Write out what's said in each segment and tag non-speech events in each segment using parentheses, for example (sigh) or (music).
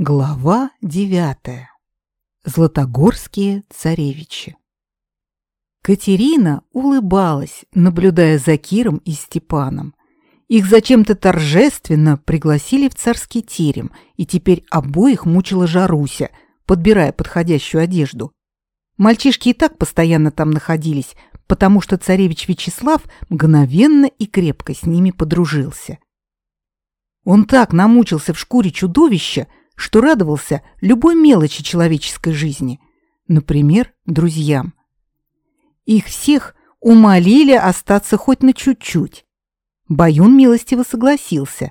Глава девятая. Златогорские царевичи. Катерина улыбалась, наблюдая за Киром и Степаном. Их зачем-то торжественно пригласили в царский терем, и теперь обоих мучила Жаруся, подбирая подходящую одежду. Мальчишки и так постоянно там находились, потому что царевич Вячеслав мгновенно и крепко с ними подружился. Он так намучился в шкуре чудовища, что радовался любой мелочи человеческой жизни, например, друзьям. Их всех умолили остаться хоть на чуть-чуть. Баюн милостиво согласился.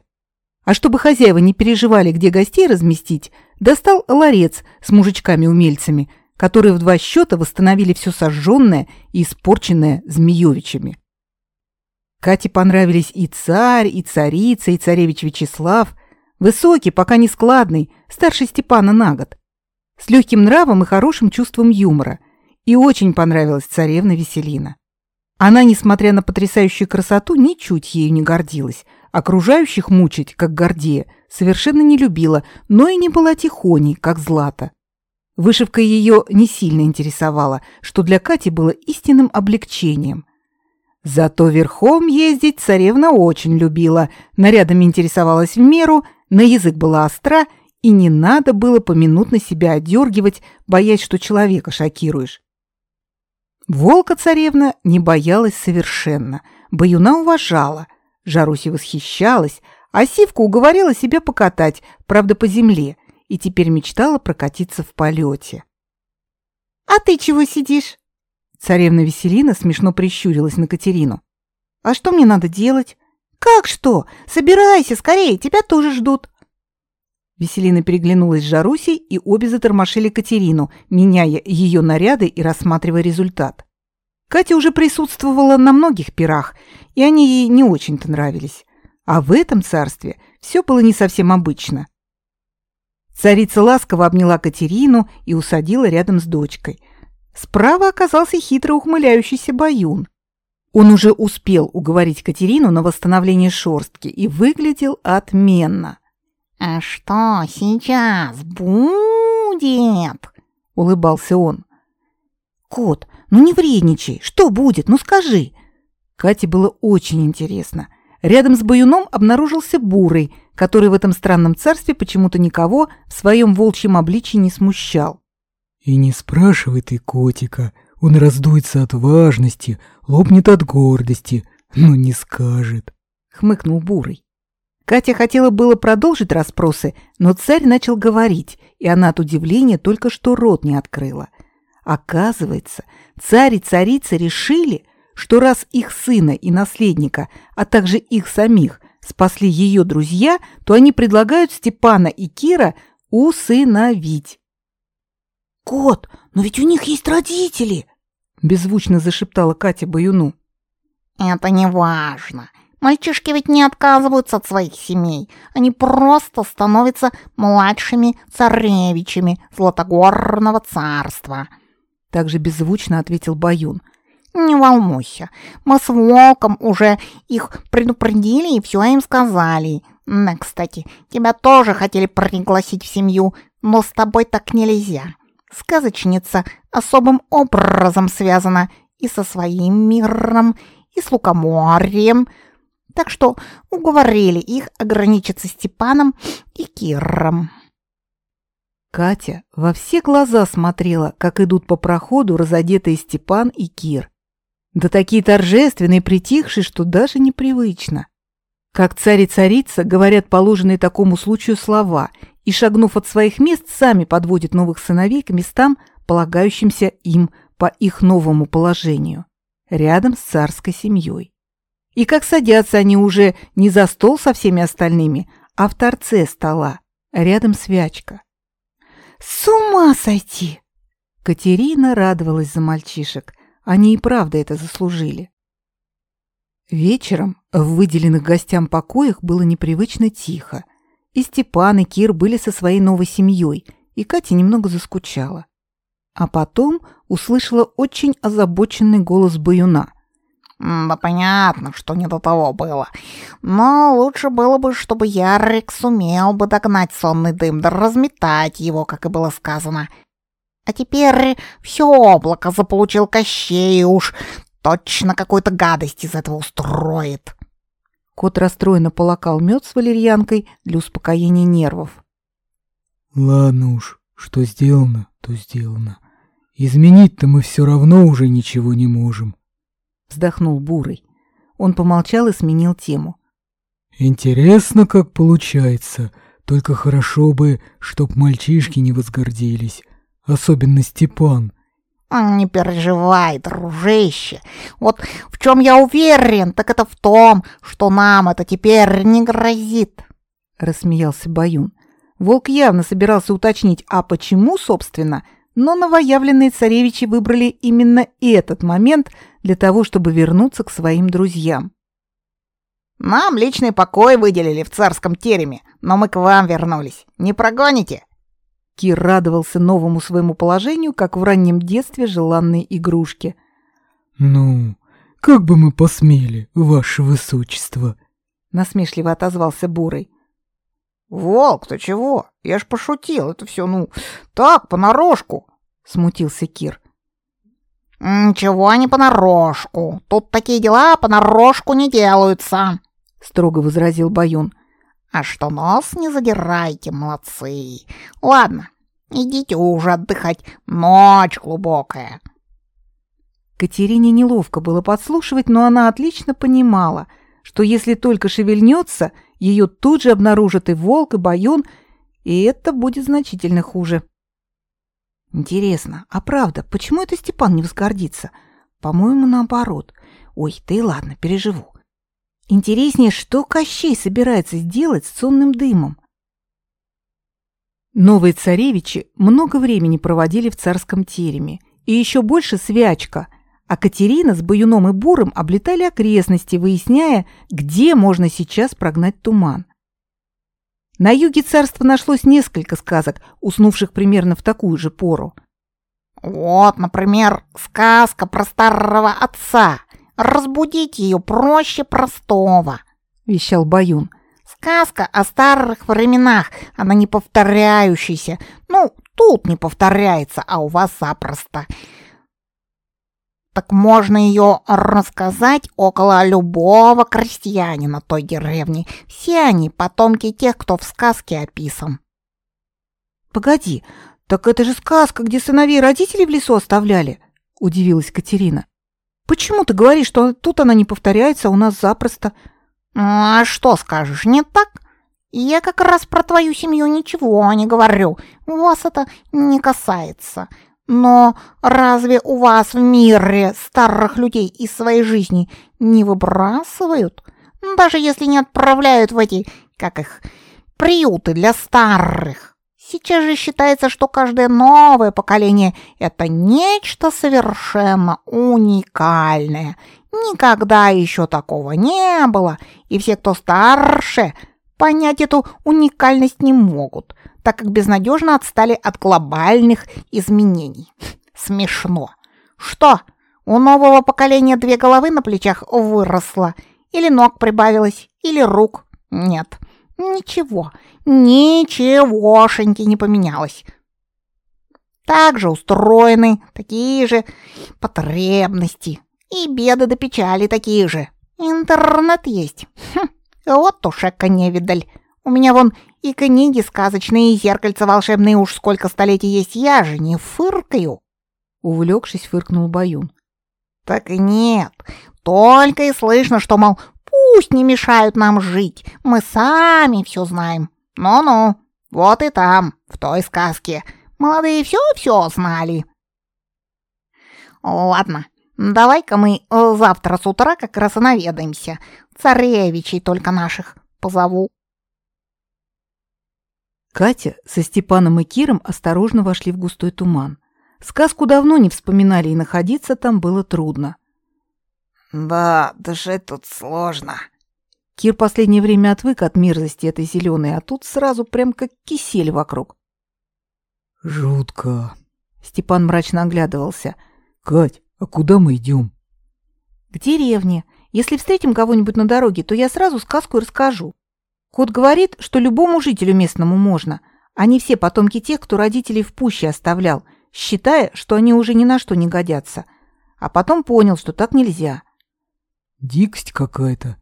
А чтобы хозяева не переживали, где гостей разместить, достал ларец с мужичками-умельцами, которые в два счета восстановили все сожженное и испорченное Змеевичами. Кате понравились и царь, и царица, и царевич Вячеслав – Высокий, пока не складный, старше Степана на год. С легким нравом и хорошим чувством юмора. И очень понравилась царевна Веселина. Она, несмотря на потрясающую красоту, ничуть ею не гордилась. Окружающих мучить, как Гордея, совершенно не любила, но и не была тихоней, как Злата. Вышивка ее не сильно интересовала, что для Кати было истинным облегчением. Зато верхом ездить царевна очень любила, нарядами интересовалась в меру – на язык была остра, и не надо было поминутно себя одергивать, боясь, что человека шокируешь. Волка-царевна не боялась совершенно, Баюна уважала, Жаруси восхищалась, а Сивка уговорила себя покатать, правда, по земле, и теперь мечтала прокатиться в полете. «А ты чего сидишь?» Царевна Веселина смешно прищурилась на Катерину. «А что мне надо делать?» «Как что? Собирайся скорее, тебя тоже ждут!» Веселина переглянулась с Жарусей, и обе затормошили Катерину, меняя ее наряды и рассматривая результат. Катя уже присутствовала на многих пирах, и они ей не очень-то нравились. А в этом царстве все было не совсем обычно. Царица ласково обняла Катерину и усадила рядом с дочкой. Справа оказался хитро ухмыляющийся Баюн. Он уже успел уговорить Катерину на восстановление шорстки и выглядел отменно. «А что сейчас будет?» — улыбался он. «Кот, ну не вредничай, что будет, ну скажи!» Кате было очень интересно. Рядом с Баюном обнаружился Бурый, который в этом странном царстве почему-то никого в своем волчьем обличии не смущал. «И не спрашивай ты котика, он раздуется от важности, лопнет от гордости, но не скажет», — хмыкнул Бурый. Катя хотела было продолжить расспросы, но царь начал говорить, и она от удивления только что рот не открыла. Оказывается, царь и царица решили, что раз их сына и наследника, а также их самих спасли ее друзья, то они предлагают Степана и Кира усыновить. «Кот, но ведь у них есть родители!» — беззвучно зашептала Катя Баюну. «Это не важно. Мальчишки ведь не отказываются от своих семей. Они просто становятся младшими царевичами Златогорного царства». Также беззвучно ответил Баюн. «Не волнуйся, мы с Волком уже их предупредили и все им сказали. Да, кстати, тебя тоже хотели пригласить в семью, но с тобой так нельзя. Сказочница особым образом связана и со своим миром, и с лукоморьем, так что уговорили их ограничиться Степаном и Киром. Катя во все глаза смотрела, как идут по проходу разодетые Степан и Кир. Да такие торжественные, притихшие, что даже непривычно. Как царь и царица говорят положенные такому случаю слова и, шагнув от своих мест, сами подводят новых сыновей к местам, полагающимся им по их новому положению, рядом с царской семьей. И как садятся они уже не за стол со всеми остальными, а в торце стола, рядом с Вячка. «С ума сойти!» Катерина радовалась за мальчишек. Они и правда это заслужили. Вечером в выделенных гостям покоях было непривычно тихо – и Степан, и Кир были со своей новой семьей, и Катя немного заскучала. А потом услышала очень озабоченный голос Баюна. Да понятно, что не до того было. Но лучше было бы, чтобы Ярик сумел бы догнать сонный дым, да разметать его, как и было сказано. А теперь все облако заполучил Кощей, уж точно какую-то гадость из этого устроит. Кот расстроенно полакал мед с валерьянкой для успокоения нервов. Ладно уж, что сделано, то сделано. Изменить-то мы все равно уже ничего не можем. Вздохнул Бурый. Он помолчал и сменил тему. Интересно, как получается. Только хорошо бы, чтоб мальчишки не возгордились. Особенно Степан. Не переживай, дружище. Вот в чем я уверен, так это в том, что нам это теперь не грозит. Рассмеялся Баюн. Волк явно собирался уточнить, а почему, собственно, но новоявленные царевичи выбрали именно этот момент для того, чтобы вернуться к своим друзьям. «Нам личный покой выделили в царском тереме, но мы к вам вернулись. Не прогоните?» Кир радовался новому своему положению, как в раннем детстве желанной игрушке. «Ну, как бы мы посмели, ваше высочество!» Насмешливо отозвался Бурый. «Волк, ты чего? Я ж пошутил, это все, ну, так, понарошку!» Смутился Кир. «Ничего не понарошку. Тут такие дела понарошку не делаются», — строго возразил Баюн. А что нос не задирайте, молодцы. Ладно, идите уже отдыхать, ночь глубокая. Катерине неловко было подслушивать, но она отлично понимала, что если только шевельнется, ее тут же обнаружат и волк, и баюн, и это будет значительно хуже. Интересно, а правда, почему это Степан не возгордится? По-моему, наоборот. Ой, да и ладно, переживу. Интереснее, что Кощей собирается сделать с сонным дымом. Новые царевичи много времени проводили в царском тереме, и еще больше свячка, а Катерина с Баюном и Буром облетали окрестности, выясняя, где можно сейчас прогнать туман. На юге царства нашлось несколько сказок, уснувших примерно в такую же пору. Вот, например, сказка про старого отца, Разбудить ее проще простого, вещал Баюн. Сказка о старых временах, она не повторяющаяся. Ну, тут не повторяется, а у вас запросто. Так можно ее рассказать около любого крестьянина той деревни. Все они потомки тех, кто в сказке описан. Погоди, так это же сказка, где сыновей родители в лесу оставляли, удивилась Катерина. Почему ты говоришь, что тут она не повторяется, а у нас запросто? А что скажешь, не так? Я как раз про твою семью ничего не говорю. Вас это не касается. Но разве у вас в мире старых людей из своей жизни не выбрасывают? Даже если не отправляют в эти, как их, приюты для старых. Сейчас же считается, что каждое новое поколение – это нечто совершенно уникальное. Никогда еще такого не было, и все, кто старше, понять эту уникальность не могут, так как безнадежно отстали от глобальных изменений. (laughs) Смешно. Что, у нового поколения две головы на плечах выросло? Или ног прибавилось? Или рук? Нет. Ничего, ничегошеньки не поменялось. Так же устроены, такие же потребности. И беды до печали такие же. Интернет есть. Хм, вот уж эка невидаль. У меня вон и книги сказочные, и зеркальца волшебные уж сколько столетий есть, я же не фыркаю. Увлекшись, фыркнул Баюн. Так нет, только и слышно, что, мол, Пусть не мешают нам жить, мы сами все знаем. Ну-ну, вот и там, в той сказке, молодые все-все знали. Ладно, давай-ка мы завтра с утра как раз и наведаемся. Царевичей только наших позову. Катя со Степаном и Киром осторожно вошли в густой туман. Сказку давно не вспоминали, и находиться там было трудно. Да, дышать тут сложно. Кир последнее время отвык от мерзости этой зеленой, а тут сразу прям как кисель вокруг. Жутко. Степан мрачно оглядывался. Кать, а куда мы идем? К деревне. Если встретим кого-нибудь на дороге, то я сразу сказку и расскажу. Кот говорит, что любому жителю местному можно. Они все потомки тех, кто родителей в пуще оставлял, считая, что они уже ни на что не годятся. А потом понял, что так нельзя. Дикость какая-то.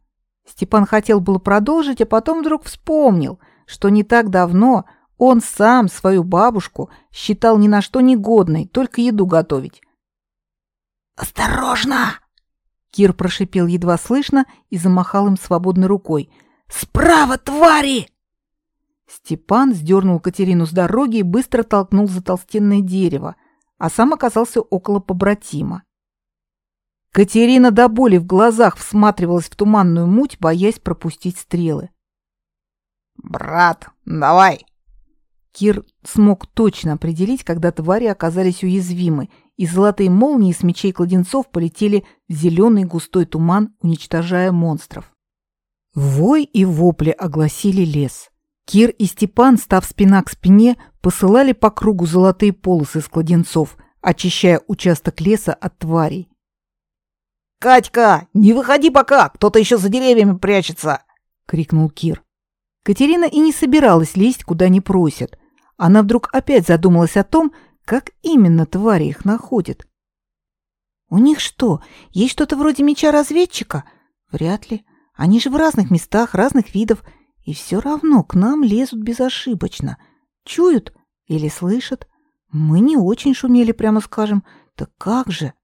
Степан хотел было продолжить, а потом вдруг вспомнил, что не так давно он сам свою бабушку считал ни на что негодной, только еду готовить. «Осторожно!» Кир прошипел едва слышно и замахал им свободной рукой. «Справа, твари!» Степан сдернул Катерину с дороги и быстро толкнул за толстенное дерево, а сам оказался около побратима. Катерина до боли в глазах всматривалась в туманную муть, боясь пропустить стрелы. «Брат, давай!» Кир смог точно определить, когда твари оказались уязвимы, и золотые молнии с мечей кладенцов полетели в зеленый густой туман, уничтожая монстров. Вой и вопли огласили лес. Кир и Степан, став спина к спине, посылали по кругу золотые полосы с кладенцов, очищая участок леса от тварей. «Катька, не выходи пока, кто-то еще за деревьями прячется!» — крикнул Кир. Катерина и не собиралась лезть, куда не просят. Она вдруг опять задумалась о том, как именно твари их находят. «У них что, есть что-то вроде меча разведчика? Вряд ли. Они же в разных местах, разных видов, и все равно к нам лезут безошибочно. Чуют или слышат. Мы не очень шумели, прямо скажем. Так как же?»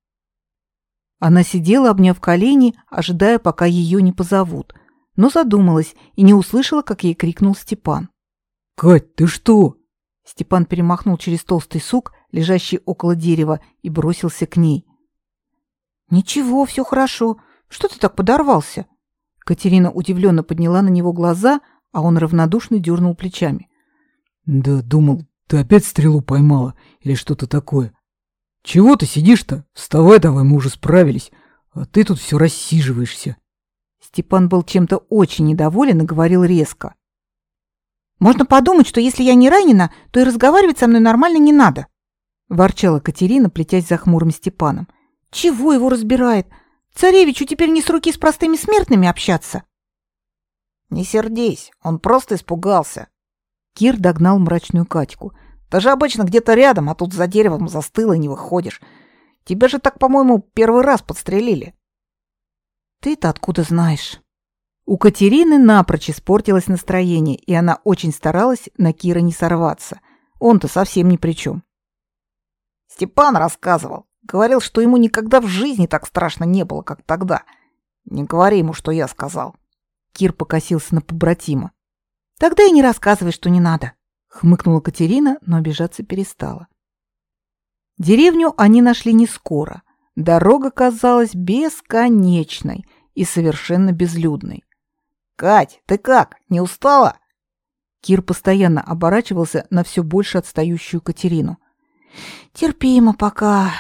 Она сидела, обняв колени, ожидая, пока ее не позовут, но задумалась и не услышала, как ей крикнул Степан. «Кать, ты что?» Степан перемахнул через толстый сук, лежащий около дерева, и бросился к ней. «Ничего, все хорошо. Что ты так подорвался?» Катерина удивленно подняла на него глаза, а он равнодушно дернул плечами. «Да думал, ты опять стрелу поймала или что-то такое. «Чего ты сидишь-то? Вставай давай, мы уже справились, а ты тут все рассиживаешься». Степан был чем-то очень недоволен и говорил резко. «Можно подумать, что если я не ранена, то и разговаривать со мной нормально не надо», — ворчала Катерина, плетясь за хмурым Степаном. «Чего его разбирает? Царевичу теперь не с руки с простыми смертными общаться». «Не сердись, он просто испугался». Кир догнал мрачную Катьку. Ты же обычно где-то рядом, а тут за деревом застыл и не выходишь. Тебя же так, по-моему, первый раз подстрелили. Ты-то откуда знаешь? У Катерины напрочь испортилось настроение, и она очень старалась на Кира не сорваться. Он-то совсем ни при чем. Степан рассказывал. Говорил, что ему никогда в жизни так страшно не было, как тогда. Не говори ему, что я сказал. Кир покосился на побратима. Тогда и не рассказывай, что не надо хмыкнула Катерина, но обижаться перестала. Деревню они нашли не скоро. Дорога казалась бесконечной и совершенно безлюдной. Кать, ты как? Не устала? Кир постоянно оборачивался на все больше отстающую Катерину. Терпимо пока.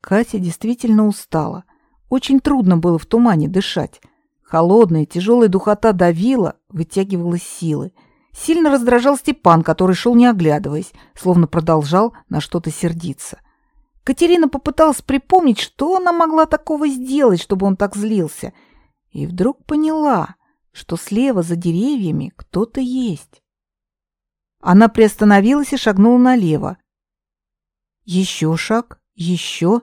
Катя действительно устала. Очень трудно было в тумане дышать. Холодная, тяжелая духота давила, вытягивала силы. Сильно раздражал Степан, который шел не оглядываясь, словно продолжал на что-то сердиться. Катерина попыталась припомнить, что она могла такого сделать, чтобы он так злился, и вдруг поняла, что слева за деревьями кто-то есть. Она приостановилась и шагнула налево. Еще шаг, еще.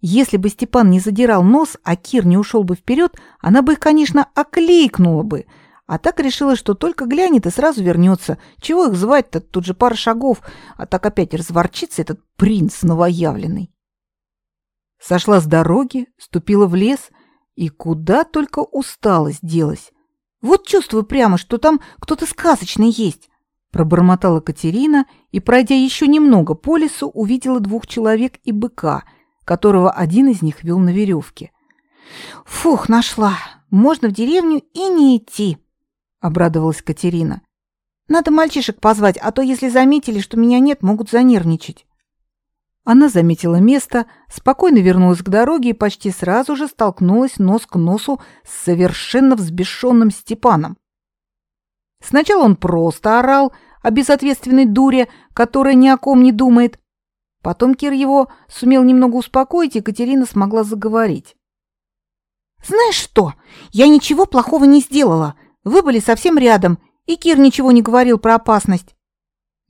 Если бы Степан не задирал нос, а Кир не ушел бы вперед, она бы конечно, окликнула бы — а так решила, что только глянет и сразу вернется. Чего их звать-то? Тут же пара шагов, а так опять разворчится этот принц новоявленный. Сошла с дороги, ступила в лес, и куда только усталость делась. Вот чувствую прямо, что там кто-то сказочный есть. Пробормотала Катерина и, пройдя еще немного по лесу, увидела двух человек и быка, которого один из них вел на веревке. Фух, нашла. Можно в деревню и не идти обрадовалась Катерина. Надо мальчишек позвать, а то если заметили, что меня нет, могут занервничать. Она заметила место, спокойно вернулась к дороге и почти сразу же столкнулась нос к носу с совершенно взбешенным Степаном. Сначала он просто орал о безответственной дуре, которая ни о ком не думает. Потом Кир его сумел немного успокоить, и Катерина смогла заговорить. Знаешь что? Я ничего плохого не сделала. Вы были совсем рядом, и Кир ничего не говорил про опасность.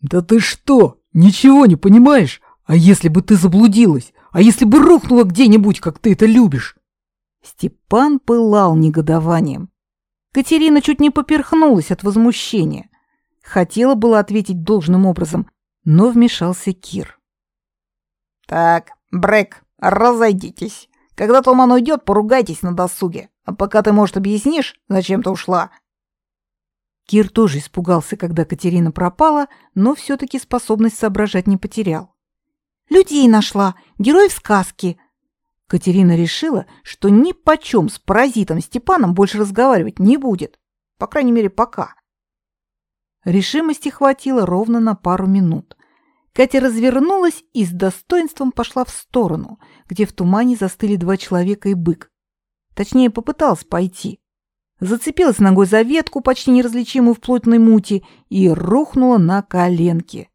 Да ты что? Ничего не понимаешь? А если бы ты заблудилась? А если бы рухнула где-нибудь, как ты это любишь? Степан пылал негодованием. Катерина чуть не поперхнулась от возмущения. Хотела было ответить должным образом, но вмешался Кир. «Так, Брэк, разойдитесь. Когда Томан уйдет, поругайтесь на досуге. А пока ты, может, объяснишь, зачем ты ушла?» Кир тоже испугался, когда Катерина пропала, но все-таки способность соображать не потерял. «Людей нашла, героев сказки». Катерина решила, что ни почем с паразитом Степаном больше разговаривать не будет. По крайней мере, пока. Решимости хватило ровно на пару минут. Катя развернулась и с достоинством пошла в сторону, где в тумане застыли два человека и бык. Точнее, попыталась пойти. Зацепилась ногой за ветку, почти неразличимую в плотной мути, и рухнула на коленки.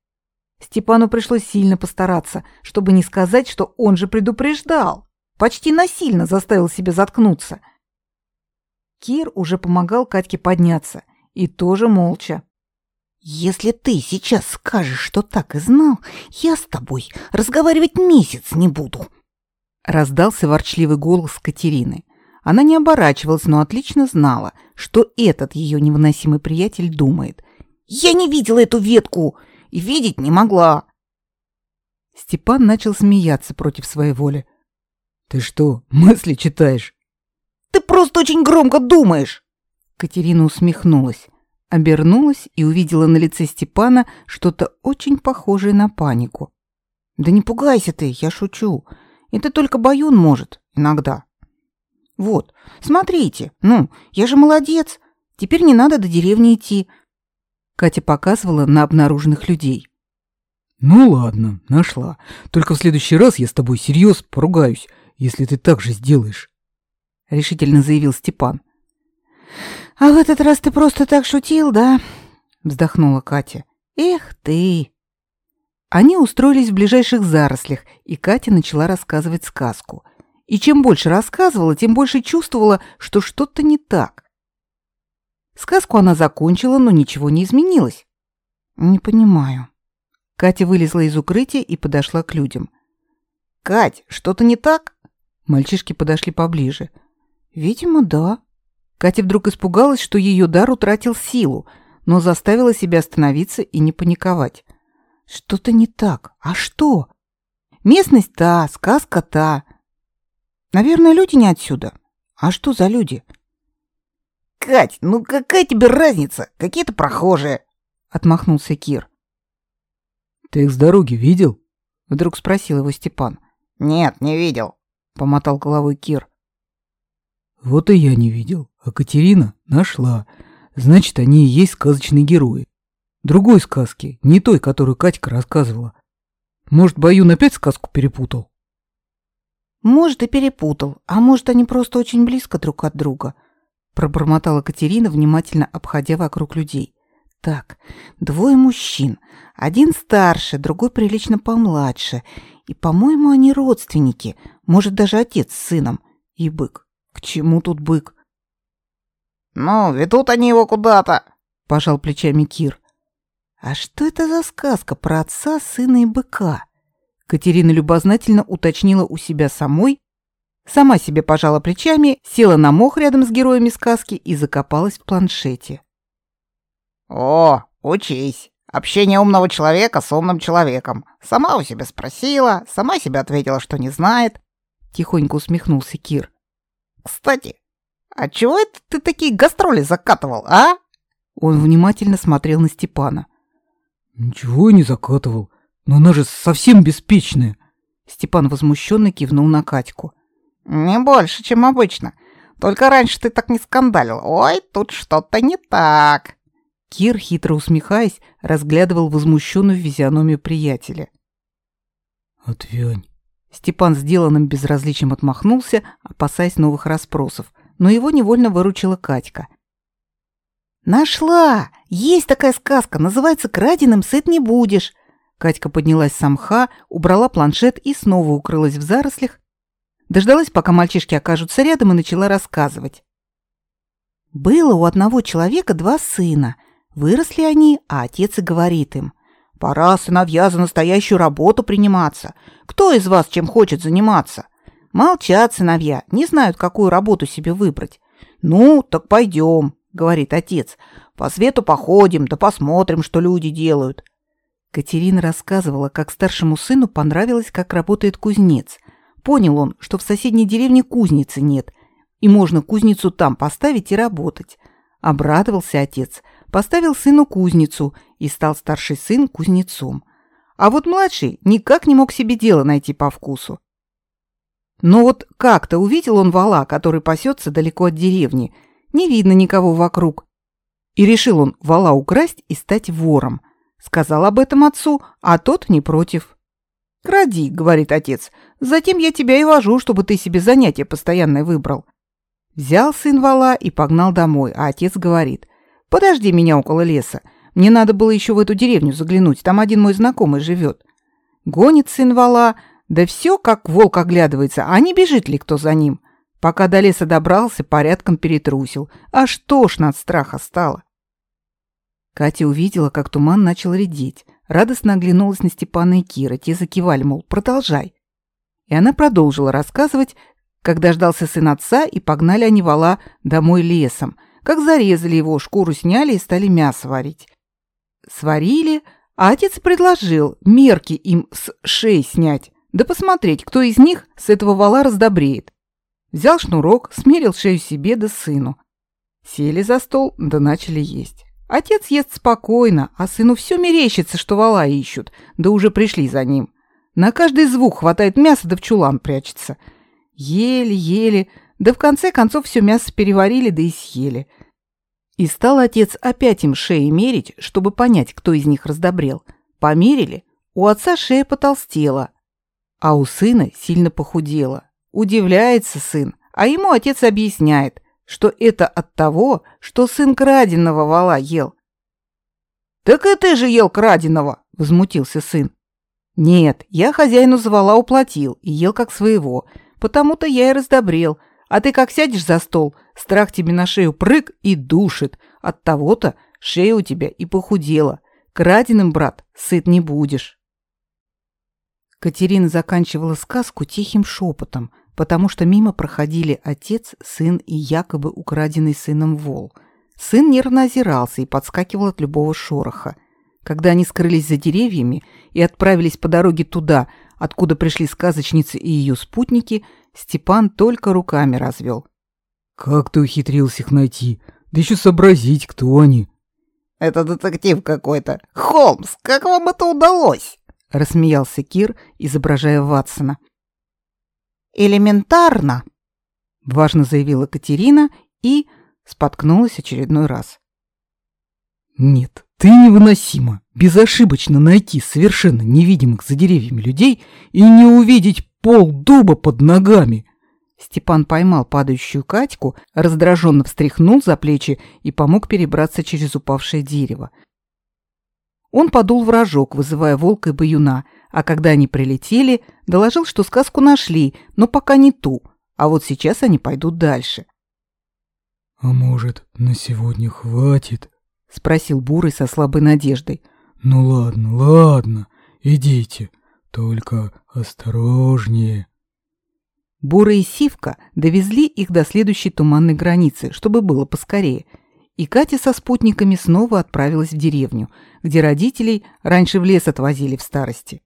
Степану пришлось сильно постараться, чтобы не сказать, что он же предупреждал. Почти насильно заставил себя заткнуться. Кир уже помогал Катьке подняться, и тоже молча. «Если ты сейчас скажешь, что так и знал, я с тобой разговаривать месяц не буду!» Раздался ворчливый голос Катерины. Она не оборачивалась, но отлично знала, что этот ее невыносимый приятель думает. «Я не видела эту ветку и видеть не могла!» Степан начал смеяться против своей воли. «Ты что, мысли читаешь?» «Ты просто очень громко думаешь!» Катерина усмехнулась обернулась и увидела на лице Степана что-то очень похожее на панику. «Да не пугайся ты, я шучу. Это только Баюн может иногда. Вот, смотрите, ну, я же молодец. Теперь не надо до деревни идти». Катя показывала на обнаруженных людей. «Ну ладно, нашла. Только в следующий раз я с тобой серьезно поругаюсь, если ты так же сделаешь», — решительно заявил Степан. «А в этот раз ты просто так шутил, да?» — вздохнула Катя. «Эх ты!» Они устроились в ближайших зарослях, и Катя начала рассказывать сказку. И чем больше рассказывала, тем больше чувствовала, что что-то не так. Сказку она закончила, но ничего не изменилось. «Не понимаю». Катя вылезла из укрытия и подошла к людям. «Кать, что-то не так?» Мальчишки подошли поближе. «Видимо, да», Катя вдруг испугалась, что ее дар утратил силу, но заставила себя остановиться и не паниковать. Что-то не так. А что? Местность та, сказка та. Наверное, люди не отсюда. А что за люди? Кать, ну какая тебе разница? Какие-то прохожие. Отмахнулся Кир. Ты их с дороги видел? Вдруг спросил его Степан. Нет, не видел. Помотал головой Кир. Вот и я не видел, а Катерина нашла. Значит, они и есть сказочные герои. Другой сказки, не той, которую Катька рассказывала. Может, Баюн опять сказку перепутал? Может, и перепутал, а может, они просто очень близко друг от друга, пробормотала Катерина, внимательно обходя вокруг людей. Так, двое мужчин, один старше, другой прилично помладше, и, по-моему, они родственники, может, даже отец с сыном и бык. К чему тут бык? Ну, ведут они его куда-то, пожал плечами Кир. А что это за сказка про отца, сына и быка? Катерина любознательно уточнила у себя самой, сама себе пожала плечами, села на мох рядом с героями сказки и закопалась в планшете. О, учись. Общение умного человека с умным человеком. Сама у себя спросила, сама себе ответила, что не знает. Тихонько усмехнулся Кир. Кстати, а чего это ты такие гастроли закатывал, а? Он внимательно смотрел на Степана. Ничего не закатывал, но она же совсем беспечная. Степан возмущенно кивнул на Катьку. Не больше, чем обычно. Только раньше ты так не скандалил. Ой, тут что-то не так. Кир, хитро усмехаясь, разглядывал возмущенную физиономию приятеля. «Отвянь», Степан сделанным безразличием отмахнулся, опасаясь новых расспросов, но его невольно выручила Катька. «Нашла! Есть такая сказка, называется «Краденым сыт не будешь». Катька поднялась с мха, убрала планшет и снова укрылась в зарослях, Дождалась, пока мальчишки окажутся рядом, и начала рассказывать. Было у одного человека два сына. Выросли они, а отец и говорит им. «Пора, сыновья, за настоящую работу приниматься. Кто из вас чем хочет заниматься?» Молчат сыновья, не знают, какую работу себе выбрать. «Ну, так пойдем», — говорит отец. «По свету походим, да посмотрим, что люди делают». Катерина рассказывала, как старшему сыну понравилось, как работает кузнец. Понял он, что в соседней деревне кузницы нет, и можно кузницу там поставить и работать. Обрадовался отец, поставил сыну кузницу, и стал старший сын кузнецом. А вот младший никак не мог себе дело найти по вкусу. Но вот как-то увидел он вала, который пасется далеко от деревни. Не видно никого вокруг. И решил он вала украсть и стать вором. Сказал об этом отцу, а тот не против. «Кради», — говорит отец, — «затем я тебя и вожу, чтобы ты себе занятие постоянное выбрал». Взял сын вала и погнал домой, а отец говорит, «Подожди меня около леса, мне надо было еще в эту деревню заглянуть, там один мой знакомый живет». Гонит сын вала, да все как волк оглядывается, а не бежит ли кто за ним. Пока до леса добрался, порядком перетрусил, аж тошно от страха стало. Катя увидела, как туман начал редеть, радостно оглянулась на Степана и Кира, те закивали, мол, продолжай. И она продолжила рассказывать, когда ждался сын отца, и погнали они вала домой лесом, как зарезали его, шкуру сняли и стали мясо варить. Сварили, а отец предложил мерки им с шеи снять, да посмотреть, кто из них с этого вала раздобреет. Взял шнурок, смерил шею себе да сыну. Сели за стол, да начали есть. Отец ест спокойно, а сыну все мерещится, что вала ищут, да уже пришли за ним. На каждый звук хватает мяса, да в чулан прячется. Ели, да в конце концов все мясо переварили, да и съели. И стал отец опять им шеи мерить, чтобы понять, кто из них раздобрел. Померили, у отца шея потолстела, а у сына сильно похудела. Удивляется сын, а ему отец объясняет, что это от того, что сын краденого вала ел. «Так и ты же ел краденого!» — возмутился сын. «Нет, я хозяину за вала уплатил и ел как своего, потому-то я и раздобрел. А ты как сядешь за стол, страх тебе на шею прыг и душит. От того-то шея у тебя и похудела. Краденым, брат, сыт не будешь». Катерина заканчивала сказку тихим шепотом, потому что мимо проходили отец, сын и якобы украденный сыном вол. Сын нервно озирался и подскакивал от любого шороха. Когда они скрылись за деревьями и отправились по дороге туда, откуда пришли сказочницы и ее спутники, Степан только руками развел. «Как ты ухитрился их найти? Да еще сообразить, кто они!» «Это детектив какой-то. Холмс, как вам это удалось?» — рассмеялся Кир, изображая Ватсона. «Элементарно!» — важно заявила Катерина и споткнулась очередной раз. «Нет, ты невыносимо! Безошибочно найти совершенно невидимых за деревьями людей и не увидеть пол дуба под ногами!» Степан поймал падающую Катьку, раздраженно встряхнул за плечи и помог перебраться через упавшее дерево. Он подул в рожок, вызывая волка и баюна, а когда они прилетели, доложил, что сказку нашли, но пока не ту, а вот сейчас они пойдут дальше. «А может, на сегодня хватит?» — спросил Бурый со слабой надеждой. «Ну ладно, ладно, идите, только осторожнее». Бурый и Сивка довезли их до следующей туманной границы, чтобы было поскорее — и Катя со спутниками снова отправилась в деревню, где родителей раньше в лес отвозили в старости.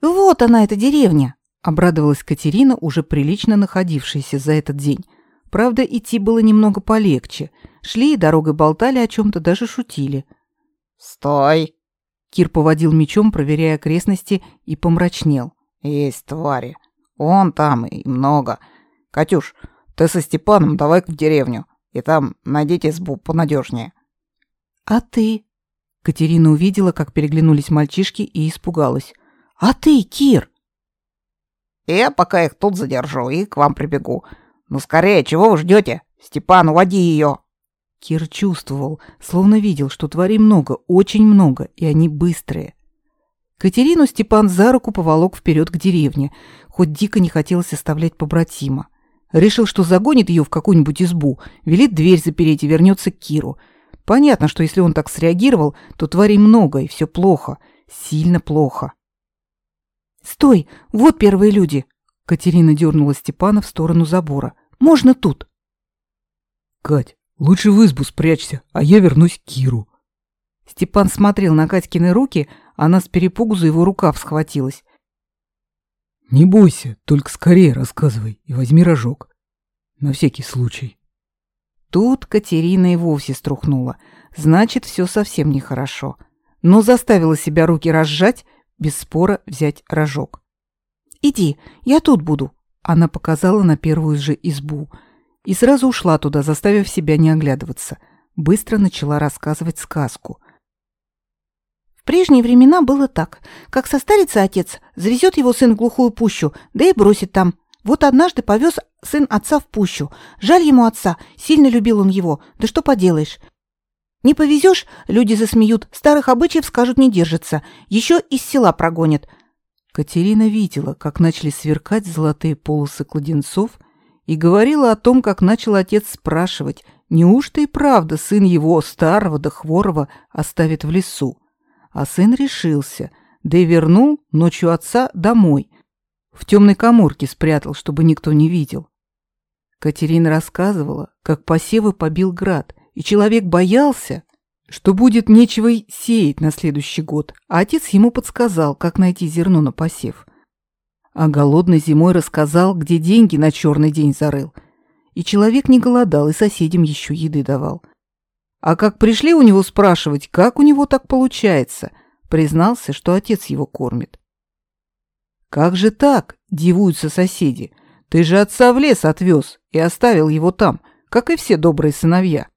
«Вот она, эта деревня!» — обрадовалась Катерина, уже прилично находившаяся за этот день. Правда, идти было немного полегче. Шли и дорогой болтали о чем-то, даже шутили. «Стой!» Кир поводил мечом, проверяя окрестности, и помрачнел. «Есть твари. Он там и много. Катюш, ты со Степаном давай-ка в деревню и там найдите избу понадежнее. А ты? Катерина увидела, как переглянулись мальчишки и испугалась. А ты, Кир? Я пока их тут задержу и к вам прибегу. Ну скорее, чего вы ждете? Степан, уводи ее. Кир чувствовал, словно видел, что тварей много, очень много, и они быстрые. Катерину Степан за руку поволок вперед к деревне, хоть дико не хотелось оставлять побратима. Решил, что загонит ее в какую-нибудь избу, велит дверь запереть и вернется к Киру. Понятно, что если он так среагировал, то тварей много, и все плохо. Сильно плохо. «Стой! Вот первые люди!» Катерина дернула Степана в сторону забора. «Можно тут!» «Кать, лучше в избу спрячься, а я вернусь к Киру». Степан смотрел на Катькины руки, она с перепугу за его рукав схватилась. «Не бойся, только скорее рассказывай и возьми рожок. На всякий случай». Тут Катерина и вовсе струхнула. Значит, все совсем нехорошо. Но заставила себя руки разжать, без спора взять рожок. «Иди, я тут буду», — она показала на первую же избу. И сразу ушла туда, заставив себя не оглядываться. Быстро начала рассказывать сказку — в прежние времена было так. Как состарится отец, завезет его сын в глухую пущу, да и бросит там. Вот однажды повез сын отца в пущу. Жаль ему отца, сильно любил он его. Да что поделаешь. Не повезешь, люди засмеют, старых обычаев, скажут, не держится. Еще из села прогонят. Катерина видела, как начали сверкать золотые полосы кладенцов, и говорила о том, как начал отец спрашивать, неужто и правда сын его, старого да хворого, оставит в лесу а сын решился, да и вернул ночью отца домой. В темной коморке спрятал, чтобы никто не видел. Катерина рассказывала, как посевы побил град, и человек боялся, что будет нечего сеять на следующий год, а отец ему подсказал, как найти зерно на посев. А голодной зимой рассказал, где деньги на черный день зарыл. И человек не голодал, и соседям еще еды давал. А как пришли у него спрашивать, как у него так получается, признался, что отец его кормит. «Как же так?» – дивуются соседи. «Ты же отца в лес отвез и оставил его там, как и все добрые сыновья».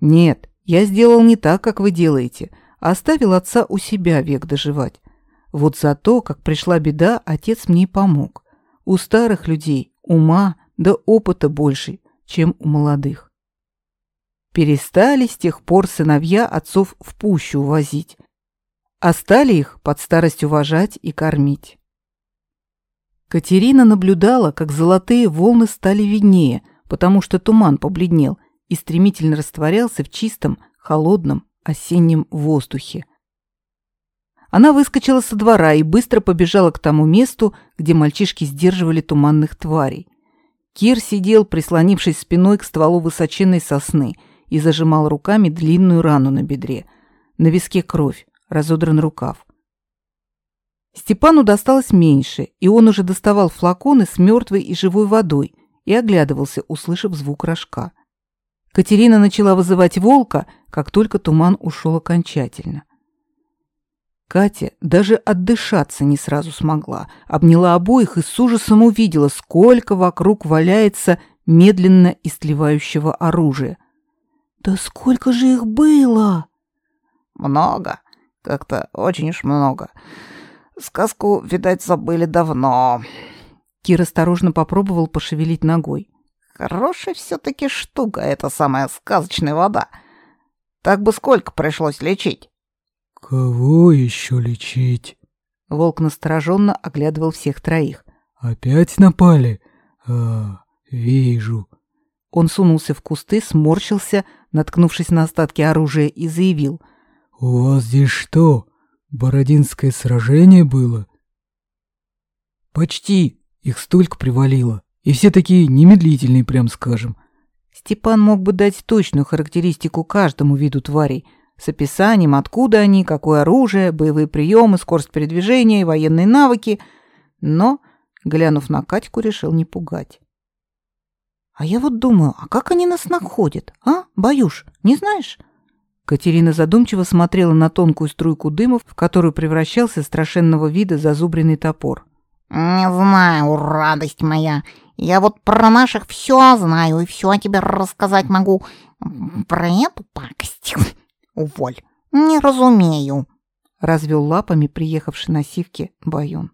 «Нет, я сделал не так, как вы делаете, а оставил отца у себя век доживать. Вот за то, как пришла беда, отец мне помог. У старых людей ума да опыта больше, чем у молодых. Перестали с тех пор сыновья отцов в пущу возить, а стали их под старость уважать и кормить. Катерина наблюдала, как золотые волны стали виднее, потому что туман побледнел и стремительно растворялся в чистом, холодном осеннем воздухе. Она выскочила со двора и быстро побежала к тому месту, где мальчишки сдерживали туманных тварей. Кир сидел, прислонившись спиной к стволу высоченной сосны – и зажимал руками длинную рану на бедре. На виске кровь, разодран рукав. Степану досталось меньше, и он уже доставал флаконы с мертвой и живой водой и оглядывался, услышав звук рожка. Катерина начала вызывать волка, как только туман ушел окончательно. Катя даже отдышаться не сразу смогла, обняла обоих и с ужасом увидела, сколько вокруг валяется медленно истлевающего оружия – да сколько же их было? Много. Как-то очень уж много. Сказку, видать, забыли давно. Кир осторожно попробовал пошевелить ногой. Хорошая все-таки штука эта самая сказочная вода. Так бы сколько пришлось лечить? Кого еще лечить? Волк настороженно оглядывал всех троих. Опять напали? А, вижу. Он сунулся в кусты, сморщился, наткнувшись на остатки оружия, и заявил. «У вас здесь что, Бородинское сражение было?» «Почти. Их столько привалило. И все такие немедлительные, прям скажем». Степан мог бы дать точную характеристику каждому виду тварей с описанием, откуда они, какое оружие, боевые приемы, скорость передвижения и военные навыки, но, глянув на Катьку, решил не пугать. А я вот думаю, а как они нас находят, а, Баюш, не знаешь? Катерина задумчиво смотрела на тонкую струйку дыма, в которую превращался страшенного вида зазубренный топор. «Не знаю, радость моя. Я вот про наших все знаю и все о тебе рассказать могу. Про эту пакость, (laughs) уволь, не разумею», — развел лапами приехавший на сивке Баюн.